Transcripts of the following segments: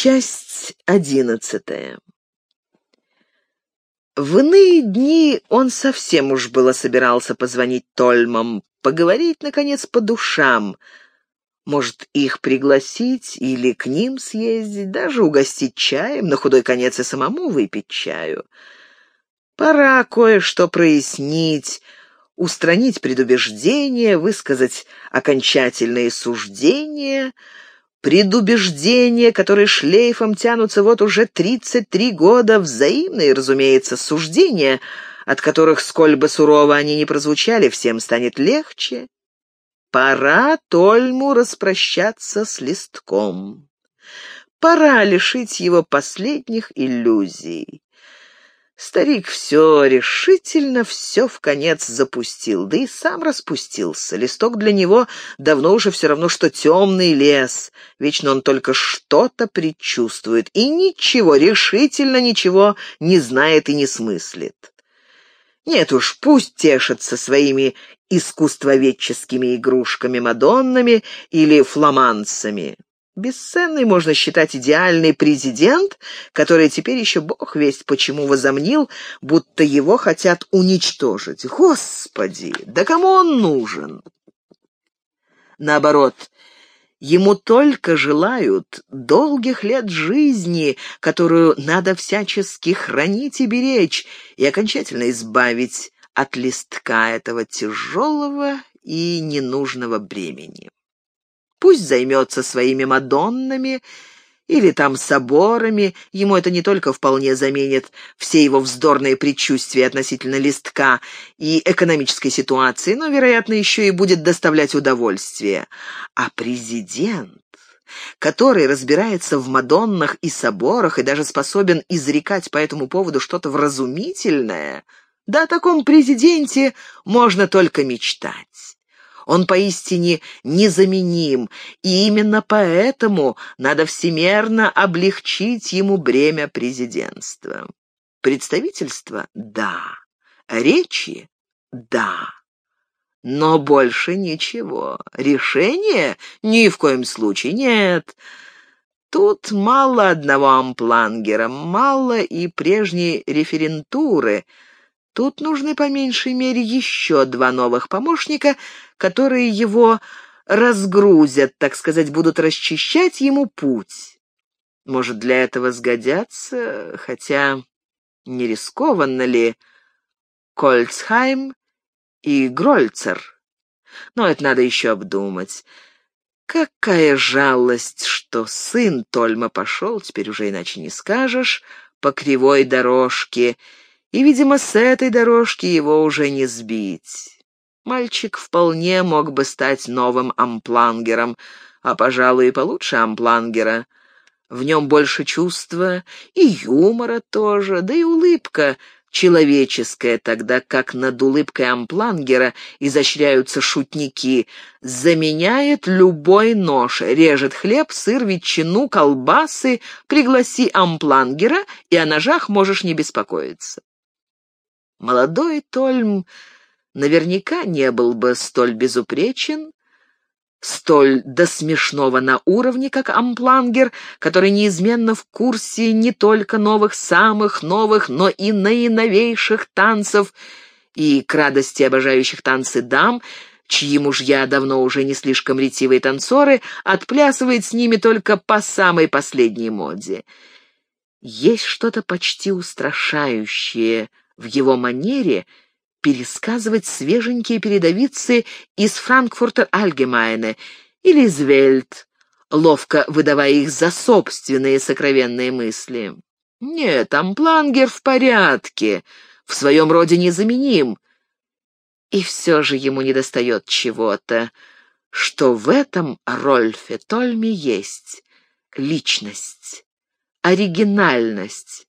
Часть одиннадцатая. В иные дни он совсем уж было собирался позвонить Тольмам, поговорить, наконец, по душам. Может, их пригласить или к ним съездить, даже угостить чаем, на худой конец и самому выпить чаю. Пора кое-что прояснить, устранить предубеждения, высказать окончательные суждения — Предубеждения, которые шлейфом тянутся вот уже 33 года, взаимные, разумеется, суждения, от которых, сколь бы сурово они ни прозвучали, всем станет легче. Пора Тольму распрощаться с листком. Пора лишить его последних иллюзий. Старик все решительно, все в конец запустил, да и сам распустился. Листок для него давно уже все равно, что темный лес. Вечно он только что-то предчувствует и ничего, решительно ничего не знает и не смыслит. Нет уж, пусть тешится своими искусствоведческими игрушками-мадоннами или фламанцами. Бесценный можно считать идеальный президент, который теперь еще бог весть почему возомнил, будто его хотят уничтожить. Господи, да кому он нужен? Наоборот, ему только желают долгих лет жизни, которую надо всячески хранить и беречь, и окончательно избавить от листка этого тяжелого и ненужного бремени. Пусть займется своими мадоннами или там соборами, ему это не только вполне заменит все его вздорные предчувствия относительно листка и экономической ситуации, но, вероятно, еще и будет доставлять удовольствие. А президент который разбирается в Мадоннах и соборах и даже способен изрекать по этому поводу что-то вразумительное, да о таком президенте можно только мечтать. Он поистине незаменим, и именно поэтому надо всемерно облегчить ему бремя президентства. Представительство — да. Речи — да. Но больше ничего. Решение — ни в коем случае нет. Тут мало одного амплангера, мало и прежней референтуры — Тут нужны по меньшей мере еще два новых помощника, которые его разгрузят, так сказать, будут расчищать ему путь. Может, для этого сгодятся, хотя не рискованно ли, Кольцхайм и Грольцер. Но это надо еще обдумать. Какая жалость, что сын Тольма пошел, теперь уже иначе не скажешь, по кривой дорожке, и, видимо, с этой дорожки его уже не сбить. Мальчик вполне мог бы стать новым амплангером, а, пожалуй, и получше амплангера. В нем больше чувства и юмора тоже, да и улыбка человеческая, тогда как над улыбкой амплангера изощряются шутники, заменяет любой нож, режет хлеб, сыр, ветчину, колбасы, пригласи амплангера, и о ножах можешь не беспокоиться. Молодой Тольм наверняка не был бы столь безупречен, столь до смешного на уровне, как Амплангер, который неизменно в курсе не только новых, самых новых, но и наиновейших танцев, и к радости обожающих танцы дам, чьи мужья давно уже не слишком ретивые танцоры, отплясывает с ними только по самой последней моде. Есть что-то почти устрашающее в его манере пересказывать свеженькие передовицы из Франкфурта Альгемайне или из Вельт, ловко выдавая их за собственные сокровенные мысли. Нет, Амплангер в порядке, в своем роде незаменим. И все же ему недостает чего-то, что в этом Рольфе Тольме есть личность, оригинальность,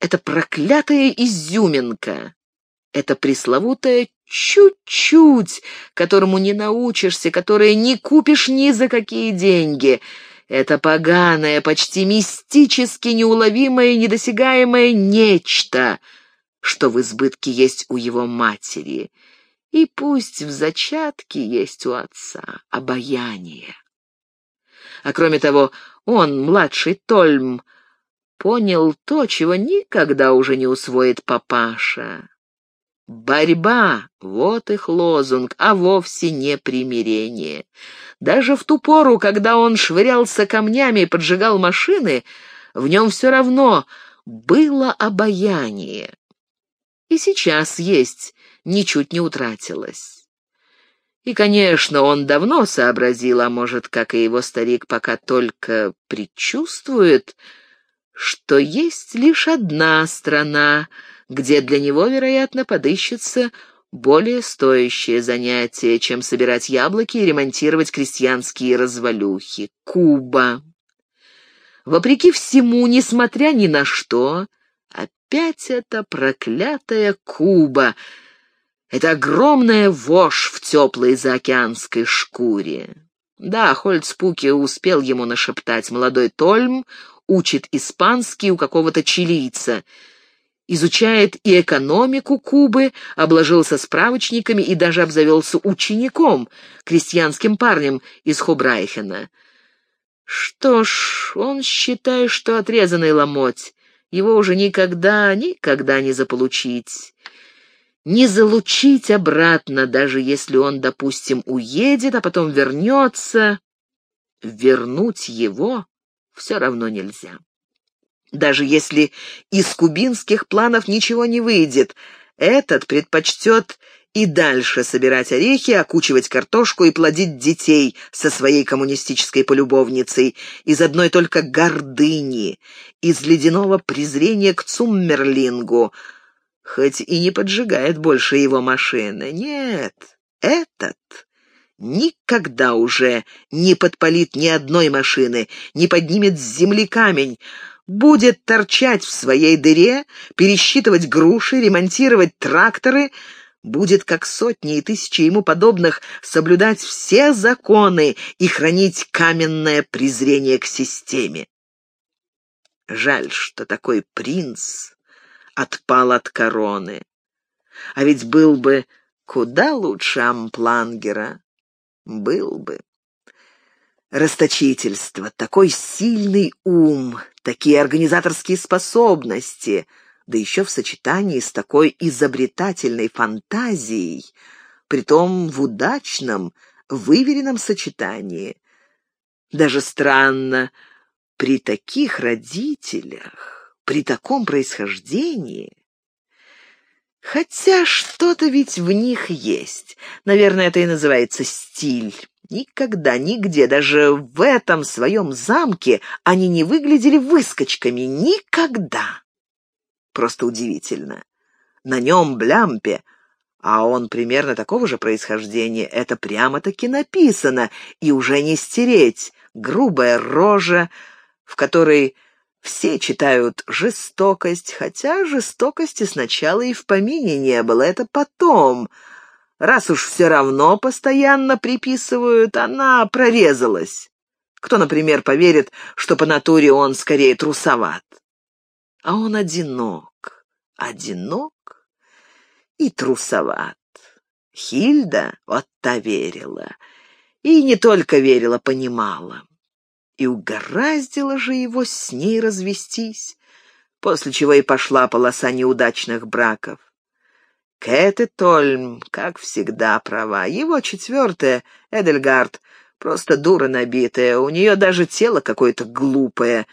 это проклятая изюминка, это пресловутое чуть-чуть, которому не научишься, которое не купишь ни за какие деньги. Это поганое, почти мистически неуловимое, недосягаемое нечто, что в избытке есть у его матери. И пусть в зачатке есть у отца обаяние. А кроме того, Он, младший Тольм, понял то, чего никогда уже не усвоит папаша. Борьба — вот их лозунг, а вовсе не примирение. Даже в ту пору, когда он швырялся камнями и поджигал машины, в нем все равно было обаяние. И сейчас есть, ничуть не утратилось. И, конечно, он давно сообразил, а может, как и его старик, пока только предчувствует, что есть лишь одна страна — где для него, вероятно, подыщется более стоящее занятие, чем собирать яблоки и ремонтировать крестьянские развалюхи. Куба. Вопреки всему, несмотря ни на что, опять эта проклятая Куба, это огромная вошь в теплой заокеанской шкуре. Да, Хольцпуки успел ему нашептать, молодой Тольм учит испанский у какого-то чилийца — изучает и экономику Кубы, обложился справочниками и даже обзавелся учеником, крестьянским парнем из Хубрайхена. Что ж, он считает, что отрезанный ломоть, его уже никогда, никогда не заполучить. Не залучить обратно, даже если он, допустим, уедет, а потом вернется. Вернуть его все равно нельзя. Даже если из кубинских планов ничего не выйдет, этот предпочтет и дальше собирать орехи, окучивать картошку и плодить детей со своей коммунистической полюбовницей из одной только гордыни, из ледяного презрения к Цуммерлингу, хоть и не поджигает больше его машины. Нет, этот никогда уже не подпалит ни одной машины, не поднимет с земли камень, будет торчать в своей дыре, пересчитывать груши, ремонтировать тракторы, будет, как сотни и тысячи ему подобных, соблюдать все законы и хранить каменное презрение к системе. Жаль, что такой принц отпал от короны. А ведь был бы куда лучше Амплангера. Был бы. Расточительство, такой сильный ум, такие организаторские способности, да еще в сочетании с такой изобретательной фантазией, притом в удачном, выверенном сочетании. Даже странно, при таких родителях, при таком происхождении... Хотя что-то ведь в них есть. Наверное, это и называется стиль. Никогда, нигде, даже в этом своем замке они не выглядели выскочками. Никогда. Просто удивительно. На нем блямпе, а он примерно такого же происхождения. Это прямо-таки написано, и уже не стереть. Грубая рожа, в которой все читают жестокость, хотя жестокости сначала и в помине не было, это потом — Раз уж все равно постоянно приписывают, она прорезалась. Кто, например, поверит, что по натуре он скорее трусоват? А он одинок, одинок и трусоват. Хильда вот та верила. И не только верила, понимала. И угораздило же его с ней развестись, после чего и пошла полоса неудачных браков. Кэт Тольм, как всегда, права. Его четвертая, Эдельгард, просто дура набитая. У нее даже тело какое-то глупое.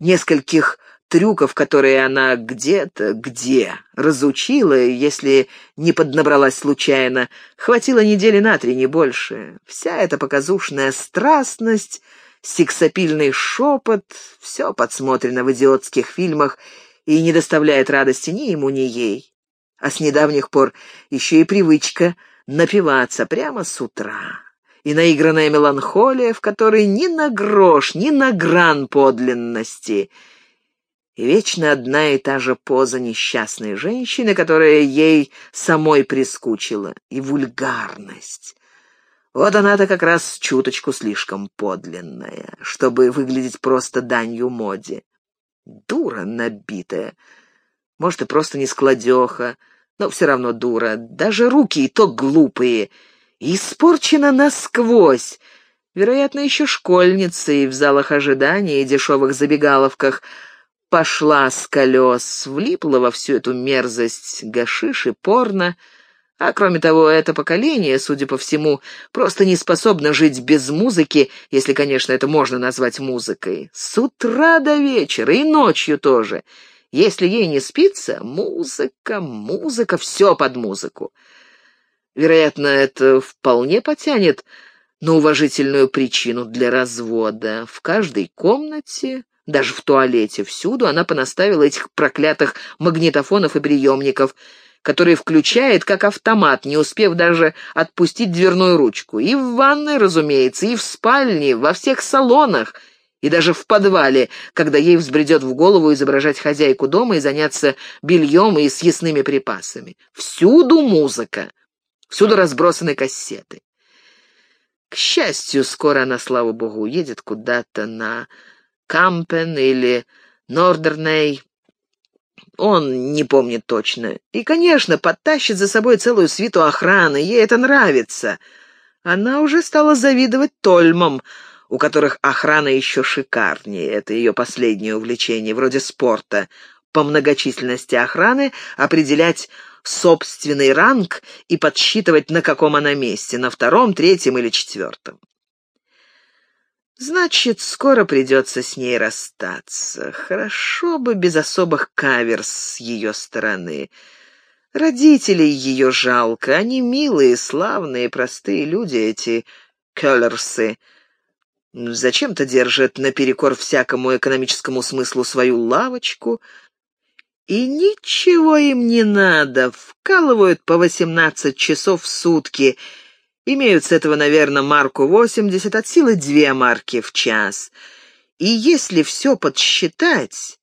Нескольких трюков, которые она где-то, где, разучила, если не поднабралась случайно, хватило недели на три, не больше. Вся эта показушная страстность, сексапильный шепот — все подсмотрено в идиотских фильмах и не доставляет радости ни ему, ни ей а с недавних пор еще и привычка напиваться прямо с утра. И наигранная меланхолия, в которой ни на грош, ни на гран подлинности. И вечно одна и та же поза несчастной женщины, которая ей самой прискучила. И вульгарность. Вот она-то как раз чуточку слишком подлинная, чтобы выглядеть просто данью моде. Дура набитая. Может, и просто не складеха, но все равно дура. Даже руки и то глупые. Испорчена насквозь. Вероятно, еще школьницей в залах ожидания и дешевых забегаловках пошла с колес, влипла во всю эту мерзость гашиш и порно, а кроме того, это поколение, судя по всему, просто не способно жить без музыки, если, конечно, это можно назвать музыкой. С утра до вечера и ночью тоже. Если ей не спится, музыка, музыка, все под музыку. Вероятно, это вполне потянет на уважительную причину для развода. В каждой комнате, даже в туалете, всюду она понаставила этих проклятых магнитофонов и приемников, которые включает как автомат, не успев даже отпустить дверную ручку. И в ванной, разумеется, и в спальне, во всех салонах, и даже в подвале, когда ей взбредет в голову изображать хозяйку дома и заняться бельем и съестными припасами. Всюду музыка. Всюду разбросаны кассеты. К счастью, скоро она, слава богу, уедет куда-то на Кампен или Нордерней. Он не помнит точно. И, конечно, подтащит за собой целую свиту охраны. Ей это нравится. Она уже стала завидовать Тольмам, у которых охрана еще шикарнее. Это ее последнее увлечение, вроде спорта. По многочисленности охраны определять собственный ранг и подсчитывать, на каком она месте, на втором, третьем или четвертом. Значит, скоро придется с ней расстаться. Хорошо бы без особых каверс с ее стороны. Родителей ее жалко, они милые, славные, простые люди, эти келлерсы. Зачем-то держат наперекор всякому экономическому смыслу свою лавочку — и ничего им не надо, вкалывают по 18 часов в сутки. Имеют с этого, наверное, марку 80, от силы две марки в час. И если все подсчитать,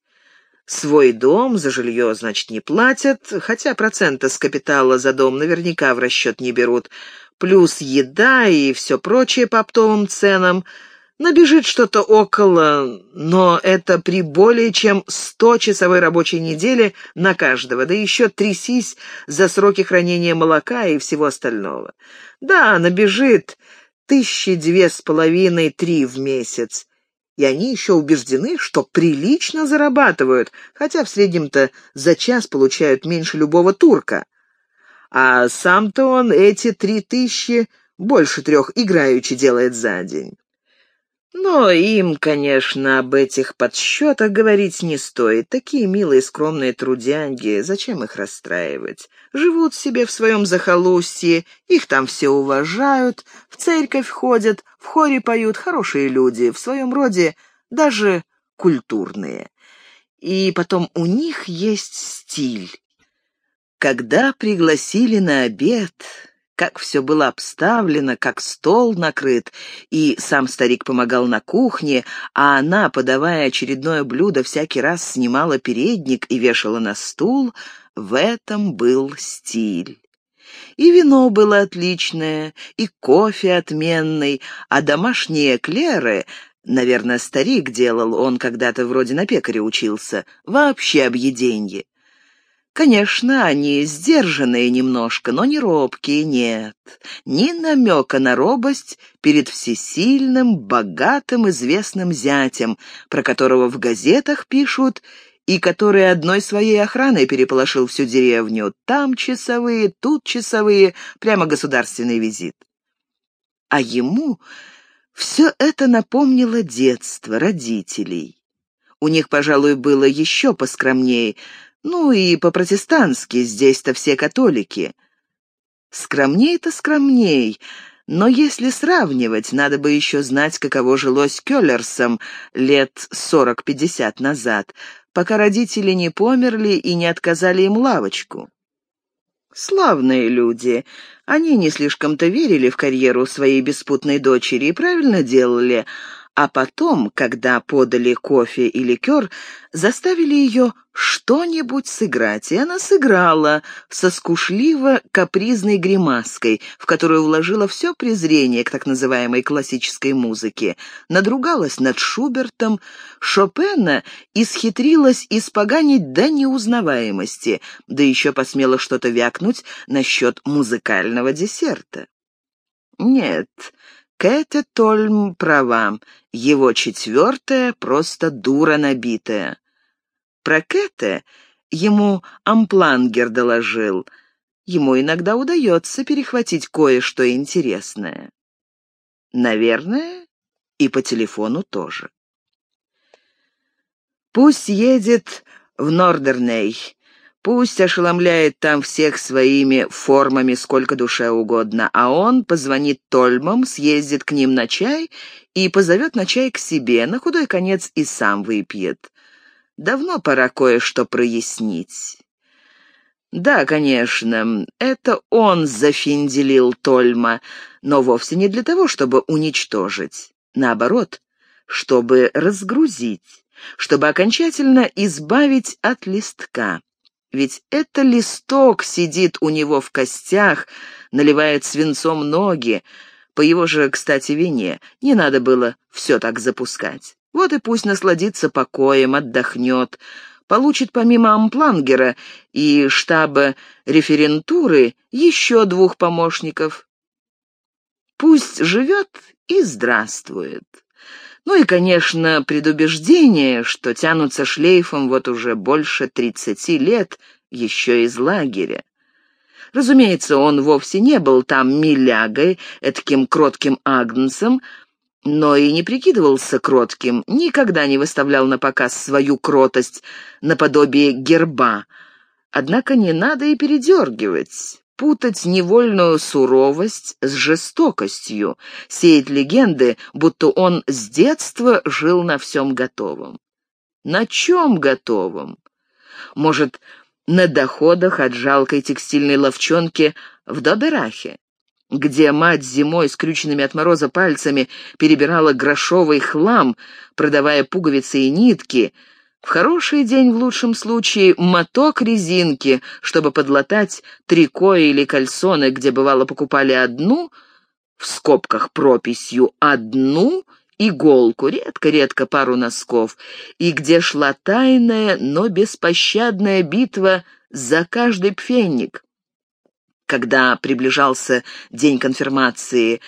свой дом за жилье, значит, не платят, хотя процента с капитала за дом наверняка в расчет не берут, плюс еда и все прочее по оптовым ценам — Набежит что-то около, но это при более чем 100-часовой рабочей неделе на каждого, да еще трясись за сроки хранения молока и всего остального. Да, набежит тысячи две с половиной, три в месяц. И они еще убеждены, что прилично зарабатывают, хотя в среднем-то за час получают меньше любого турка. А сам-то он эти три тысячи больше трех играючи делает за день. Но им, конечно, об этих подсчетах говорить не стоит. Такие милые скромные трудяги, зачем их расстраивать? Живут себе в своем захолустье, их там все уважают, в церковь ходят, в хоре поют, хорошие люди, в своем роде даже культурные. И потом у них есть стиль. Когда пригласили на обед, как все было обставлено, как стол накрыт, и сам старик помогал на кухне, а она, подавая очередное блюдо, всякий раз снимала передник и вешала на стул, в этом был стиль. И вино было отличное, и кофе отменный, а домашние эклеры Наверное, старик делал, он когда-то вроде на пекаре учился. Вообще объеденье. Конечно, они сдержанные немножко, но не робкие, нет. Ни намека на робость перед всесильным, богатым, известным зятем, про которого в газетах пишут, и который одной своей охраной переполошил всю деревню. Там часовые, тут часовые, прямо государственный визит. А ему все это напомнило детство, родителей. У них, пожалуй, было еще поскромнее — ну и по-протестантски, здесь-то все католики. Скромней-то скромней, но если сравнивать, надо бы еще знать, каково жилось Кёллерсом лет сорок-пятьдесят назад, пока родители не померли и не отказали им лавочку. Славные люди. Они не слишком-то верили в карьеру своей беспутной дочери и правильно делали, а потом, когда подали кофе и ликер, заставили ее что-нибудь сыграть, и она сыграла со скушливо-капризной гримаской, в которую вложила все презрение к так называемой классической музыке, надругалась над Шубертом, Шопена исхитрилась испоганить до неузнаваемости, да еще посмела что-то вякнуть насчет музыкального десерта. Нет, Кэте Тольм права, его четвертая просто дура набитая. Про Кэте ему Амплангер доложил. Ему иногда удается перехватить кое-что интересное. Наверное, и по телефону тоже. Пусть едет в Нордерней, пусть ошеломляет там всех своими формами сколько душе угодно, а он позвонит Тольмам, съездит к ним на чай и позовет на чай к себе, на худой конец и сам выпьет. Давно пора кое-что прояснить. Да, конечно, это он зафинделил Тольма, но вовсе не для того, чтобы уничтожить. Наоборот, чтобы разгрузить, чтобы окончательно избавить от листка. Ведь это листок сидит у него в костях, наливает свинцом ноги. По его же, кстати, вине не надо было все так запускать. Вот и пусть насладится покоем, отдохнет, получит помимо Амплангера и штаба референтуры еще двух помощников. Пусть живет и здравствует. Ну и, конечно, предубеждение, что тянутся шлейфом вот уже больше тридцати лет, еще из лагеря. Разумеется, он вовсе не был там милягой, таким кротким агнцем, но и не прикидывался кротким, никогда не выставлял на показ свою кротость наподобие герба. Однако не надо и передергивать, путать невольную суровость с жестокостью, сеять легенды, будто он с детства жил на всем готовом. На чем готовом? Может, на доходах от жалкой текстильной ловчонки в Доберахе? где мать зимой скрюченными от мороза пальцами перебирала грошовый хлам, продавая пуговицы и нитки, в хороший день, в лучшем случае, моток резинки, чтобы подлатать трико или кальсоны, где, бывало, покупали одну, в скобках прописью «одну», иголку, редко-редко пару носков, и где шла тайная, но беспощадная битва за каждый пфенник. Когда приближался день конфирмации,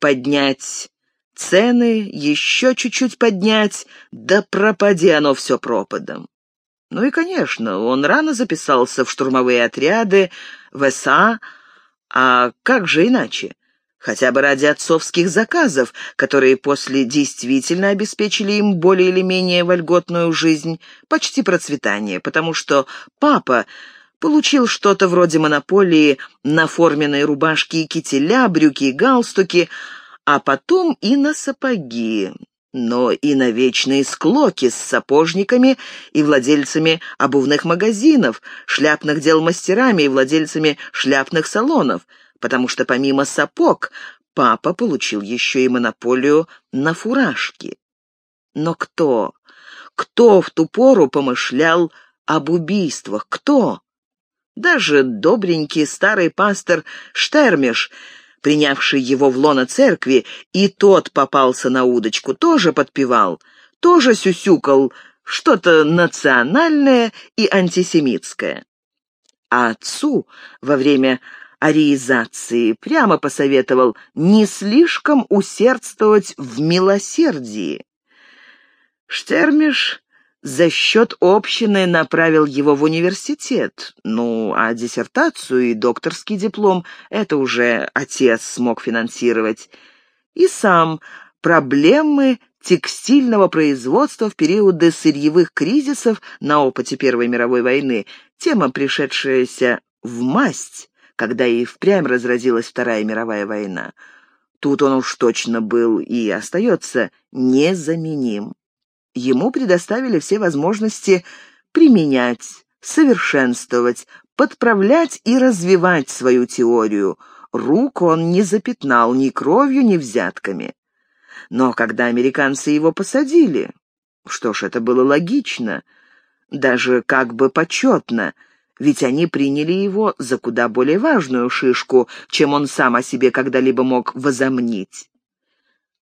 поднять цены, еще чуть-чуть поднять, да пропади оно все пропадом. Ну и, конечно, он рано записался в штурмовые отряды, в СА, а как же иначе? Хотя бы ради отцовских заказов, которые после действительно обеспечили им более или менее вольготную жизнь, почти процветание, потому что папа Получил что-то вроде монополии на форменные рубашки и кителя, брюки и галстуки, а потом и на сапоги, но и на вечные склоки с сапожниками и владельцами обувных магазинов, шляпных дел мастерами и владельцами шляпных салонов, потому что помимо сапог папа получил еще и монополию на фуражки. Но кто, кто в ту пору помышлял об убийствах? Кто? Даже добренький старый пастор Штермиш, принявший его в лоно церкви, и тот попался на удочку, тоже подпевал, тоже сюсюкал что-то национальное и антисемитское. А отцу во время ариизации прямо посоветовал не слишком усердствовать в милосердии. Штермиш за счет общины направил его в университет. Ну, а диссертацию и докторский диплом — это уже отец смог финансировать. И сам проблемы текстильного производства в периоды сырьевых кризисов на опыте Первой мировой войны, тема, пришедшаяся в масть, когда и впрямь разразилась Вторая мировая война. Тут он уж точно был и остается незаменим ему предоставили все возможности применять, совершенствовать, подправлять и развивать свою теорию. Рук он не запятнал ни кровью, ни взятками. Но когда американцы его посадили, что ж, это было логично, даже как бы почетно, ведь они приняли его за куда более важную шишку, чем он сам о себе когда-либо мог возомнить.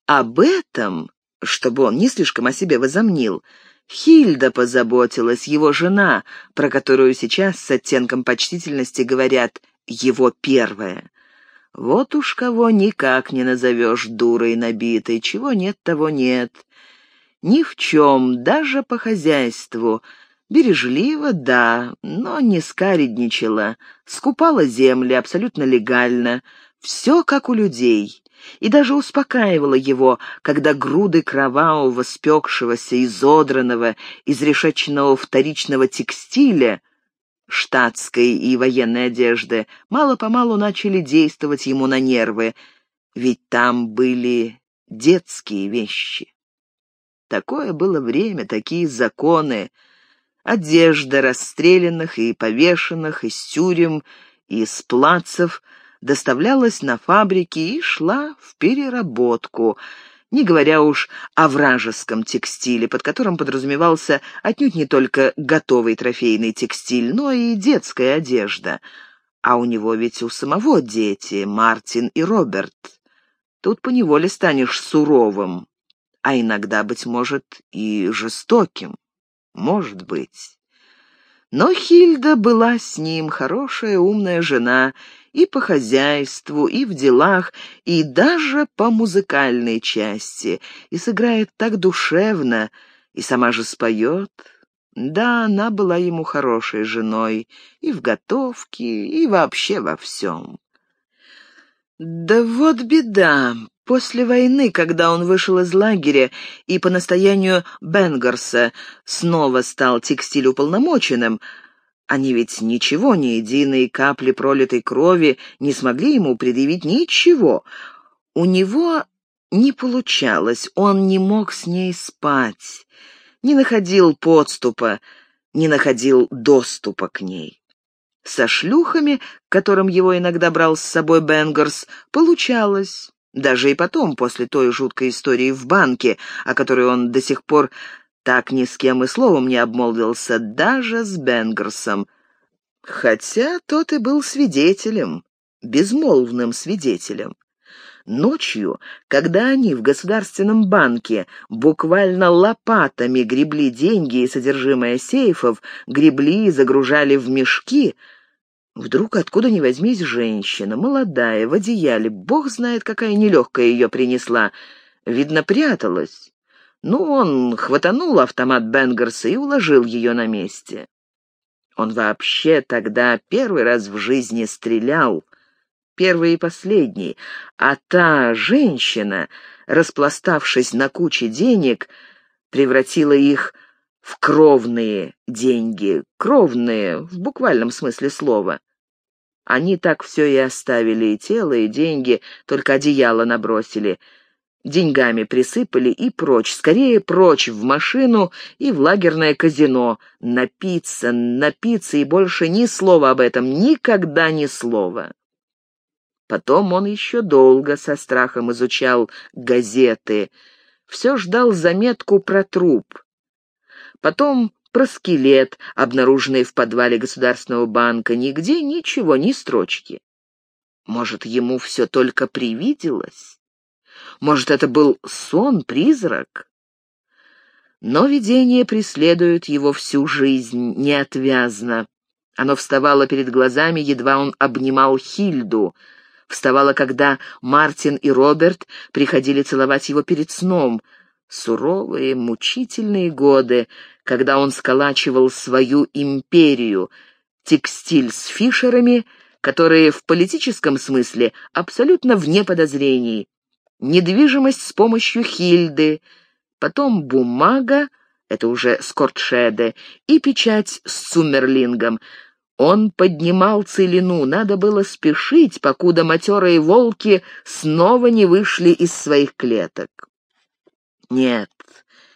Об этом чтобы он не слишком о себе возомнил. Хильда позаботилась, его жена, про которую сейчас с оттенком почтительности говорят «его первая». Вот уж кого никак не назовешь дурой набитой, чего нет, того нет. Ни в чем, даже по хозяйству. Бережливо, да, но не скаредничала. Скупала земли абсолютно легально. Все как у людей. И даже успокаивала его, когда груды кровавого, спекшегося, изодранного, изрешеченного вторичного текстиля штатской и военной одежды мало-помалу начали действовать ему на нервы, ведь там были детские вещи. Такое было время, такие законы. Одежда расстрелянных и повешенных из тюрем из плацев доставлялась на фабрики и шла в переработку — не говоря уж о вражеском текстиле, под которым подразумевался отнюдь не только готовый трофейный текстиль, но и детская одежда. А у него ведь у самого дети, Мартин и Роберт. Тут поневоле станешь суровым, а иногда, быть может, и жестоким. Может быть. Но Хильда была с ним хорошая, умная жена, и по хозяйству, и в делах, и даже по музыкальной части, и сыграет так душевно, и сама же споет. Да, она была ему хорошей женой и в готовке, и вообще во всем. Да вот беда. После войны, когда он вышел из лагеря и по настоянию Бенгерса снова стал текстиль уполномоченным, они ведь ничего, ни единой капли пролитой крови не смогли ему предъявить ничего. У него не получалось, он не мог с ней спать, не находил подступа, не находил доступа к ней. Со шлюхами, которым его иногда брал с собой Бенгерс, получалось. Даже и потом, после той жуткой истории в банке, о которой он до сих пор так ни с кем и словом не обмолвился, даже с Бенгерсом. Хотя тот и был свидетелем, безмолвным свидетелем. Ночью, когда они в Государственном банке буквально лопатами гребли деньги и содержимое сейфов, гребли и загружали в мешки, вдруг откуда ни возьмись женщина, молодая, в одеяле, бог знает, какая нелегкая ее принесла, видно, пряталась. Ну, он хватанул автомат Бенгерса и уложил ее на месте. Он вообще тогда первый раз в жизни стрелял, первый и последний, а та женщина, распластавшись на куче денег, превратила их в кровные деньги, кровные в буквальном смысле слова. Они так все и оставили, и тело, и деньги, только одеяло набросили — Деньгами присыпали и прочь, скорее прочь в машину и в лагерное казино. Напиться, напиться и больше ни слова об этом, никогда ни слова. Потом он еще долго со страхом изучал газеты, все ждал заметку про труп. Потом про скелет, обнаруженный в подвале Государственного банка, нигде ничего, ни строчки. Может, ему все только привиделось? Может, это был сон, призрак? Но видение преследует его всю жизнь, неотвязно. Оно вставало перед глазами, едва он обнимал Хильду. Вставало, когда Мартин и Роберт приходили целовать его перед сном. Суровые, мучительные годы, когда он сколачивал свою империю, текстиль с фишерами, которые в политическом смысле абсолютно вне подозрений недвижимость с помощью Хильды, потом бумага, это уже Скортшеде, и печать с Сумерлингом. Он поднимал целину, надо было спешить, покуда матерые волки снова не вышли из своих клеток. Нет,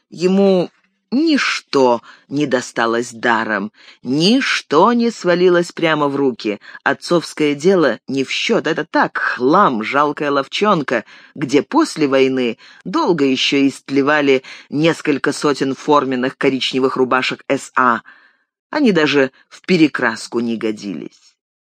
ему Ничто не досталось даром, ничто не свалилось прямо в руки. Отцовское дело не в счет, это так, хлам, жалкая ловчонка, где после войны долго еще истлевали несколько сотен форменных коричневых рубашек СА. Они даже в перекраску не годились.